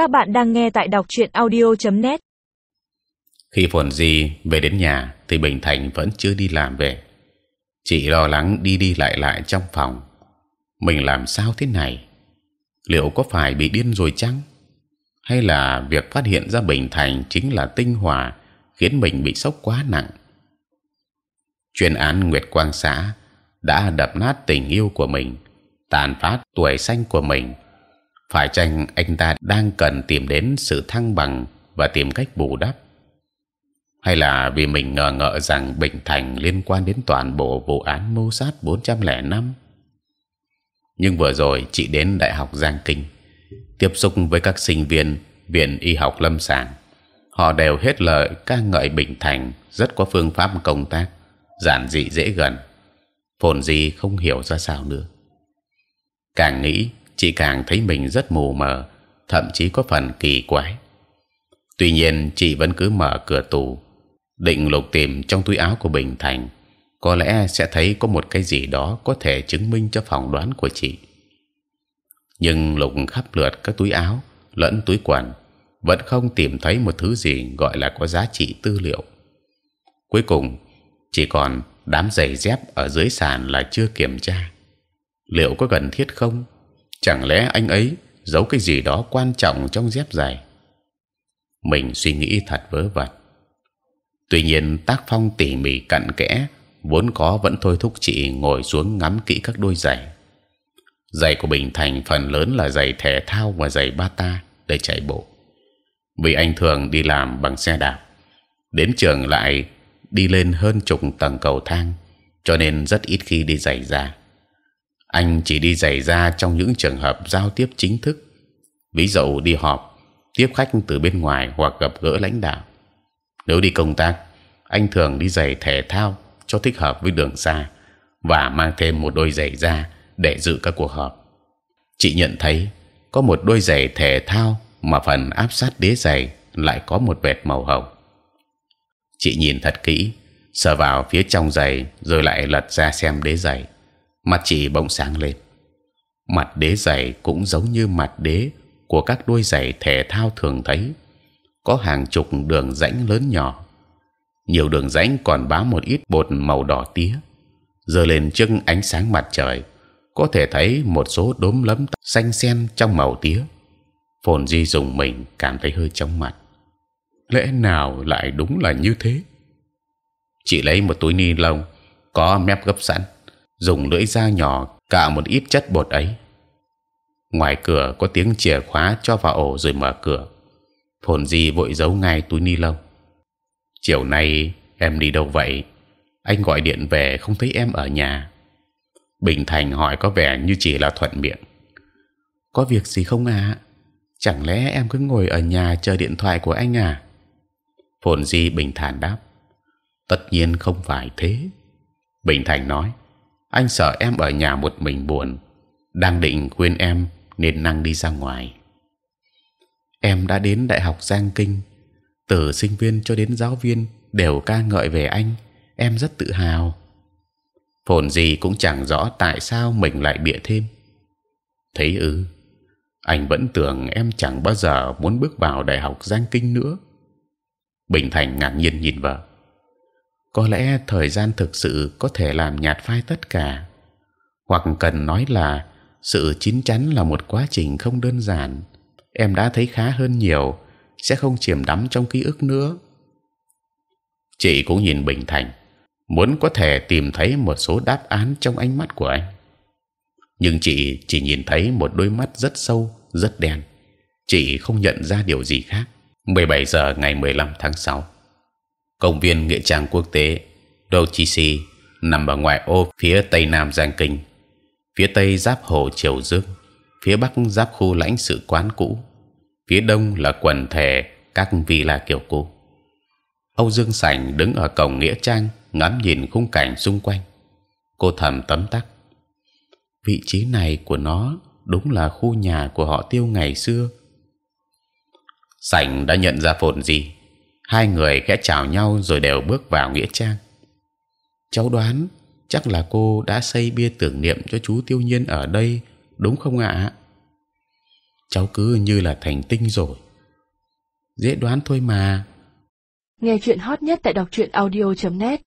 Các bạn đang nghe tại đọc truyện audio.net. Khi Phồn Di về đến nhà thì Bình Thành vẫn chưa đi làm về. Chị lo lắng đi đi lại lại trong phòng. Mình làm sao thế này? Liệu có phải bị điên rồi chăng? Hay là việc phát hiện ra Bình Thành chính là tinh hòa khiến mình bị sốc quá nặng? Chuyên án Nguyệt Quang xã đã đập nát tình yêu của mình, tàn phá tuổi xanh của mình phải chăng anh ta đang cần tìm đến sự thăng bằng và tìm cách bù đắp? Hay là vì mình ngờ ngợ rằng Bình Thành liên quan đến toàn bộ vụ án mưu sát 405 nhưng vừa rồi chị đến Đại học Giang Kinh, tiếp xúc với các sinh viên viện y học lâm sàng. Họ đều hết lời ca ngợi Bình Thành rất có phương pháp công tác, giản dị dễ gần. Phồn gì không hiểu ra sao nữa. Càng nghĩ chị càng thấy mình rất mù mờ, thậm chí có phần kỳ quái. Tuy nhiên, chị vẫn cứ mở cửa tủ, định lục tìm trong túi áo của Bình Thành, có lẽ sẽ thấy có một cái gì đó có thể chứng minh cho phỏng đoán của chị. Nhưng lục khắp lượt các túi áo lẫn túi quần, vẫn không tìm thấy một thứ gì gọi là có giá trị tư liệu. Cuối cùng, chỉ còn đám giày dép ở dưới sàn là chưa kiểm tra. Liệu có cần thiết không? Chẳng lẽ anh ấy giấu cái gì đó quan trọng trong dép giày mình suy nghĩ thật vớ vẩn. Tuy nhiên tác phong tỉ mỉ cặn kẽ, vốn có vẫn thôi thúc chị ngồi xuống ngắm kỹ các đôi giày. Giày của bình thành phần lớn là giày thể thao và giày bata để chạy bộ. Vì anh thường đi làm bằng xe đạp, đến trường lại đi lên hơn chục tầng cầu thang, cho nên rất ít khi đi giày ra anh chỉ đi giày ra trong những trường hợp giao tiếp chính thức, ví dụ đi họp, tiếp khách từ bên ngoài hoặc gặp gỡ lãnh đạo. Nếu đi công tác, anh thường đi giày thể thao cho thích hợp với đường xa và mang thêm một đôi giày da để dự các cuộc họp. Chị nhận thấy có một đôi giày thể thao mà phần áp sát đế giày lại có một vệt màu hồng. Chị nhìn thật kỹ, sờ vào phía trong giày rồi lại lật ra xem đế giày mặt chị bỗng sáng lên. Mặt đế giày cũng giống như mặt đế của các đôi giày thể thao thường thấy. Có hàng chục đường rãnh lớn nhỏ. Nhiều đường rãnh còn bám một ít bột màu đỏ tía. Giờ lên trước ánh sáng mặt trời, có thể thấy một số đốm lấm xanh xen trong màu tía. Phồn di dùng mình cảm thấy hơi chóng mặt. Lẽ nào lại đúng là như thế? Chị lấy một túi ni lông, có mép gấp sẵn dùng lưỡi dao nhỏ cạo một ít chất bột ấy. Ngoài cửa có tiếng chìa khóa cho vào ổ rồi mở cửa. Phồn Di vội giấu ngay túi ni lông. Chiều nay em đi đâu vậy? Anh gọi điện về không thấy em ở nhà. Bình Thành hỏi có vẻ như chỉ là thuận miệng. Có việc gì không à? Chẳng lẽ em cứ ngồi ở nhà chờ điện thoại của anh à? Phồn Di bình thản đáp. Tất nhiên không phải thế. Bình Thành nói anh sợ em ở nhà một mình buồn. Đang định khuyên em nên năng đi ra ngoài. Em đã đến đại học giang kinh. Từ sinh viên cho đến giáo viên đều ca ngợi về anh. Em rất tự hào. Phồn gì cũng chẳng rõ tại sao mình lại bịa thêm. Thấy ư, anh vẫn tưởng em chẳng bao giờ muốn bước vào đại học giang kinh nữa. Bình thành ngạc nhiên nhìn vợ có lẽ thời gian thực sự có thể làm nhạt phai tất cả. Hoặc cần nói là sự chín chắn là một quá trình không đơn giản. Em đã thấy khá hơn nhiều, sẽ không chìm đắm trong ký ức nữa. Chị cũng nhìn bình thành. Muốn có thể tìm thấy một số đáp án trong ánh mắt của anh. Nhưng chị chỉ nhìn thấy một đôi mắt rất sâu, rất đen. Chị không nhận ra điều gì khác. 17 giờ ngày 15 tháng 6 công viên nghĩa trang quốc tế Dochisi nằm ở ngoại ô phía tây nam Giang Kinh, phía tây giáp hồ Triều Dương, phía bắc giáp khu lãnh sự quán cũ, phía đông là quần thể các villa kiểu cũ. Âu Dương Sảnh đứng ở cổng nghĩa trang ngắm nhìn khung cảnh xung quanh. Cô thầm tấm tắc. Vị trí này của nó đúng là khu nhà của họ Tiêu ngày xưa. Sảnh đã nhận ra phồn gì hai người khẽ chào nhau rồi đều bước vào nghĩa trang. Cháu đoán chắc là cô đã xây bia tưởng niệm cho chú Tiêu Nhiên ở đây, đúng không ạ? cháu cứ như là thành tinh rồi dễ đoán thôi mà Nghe chuyện hot nhất tại đọc truyện audio.net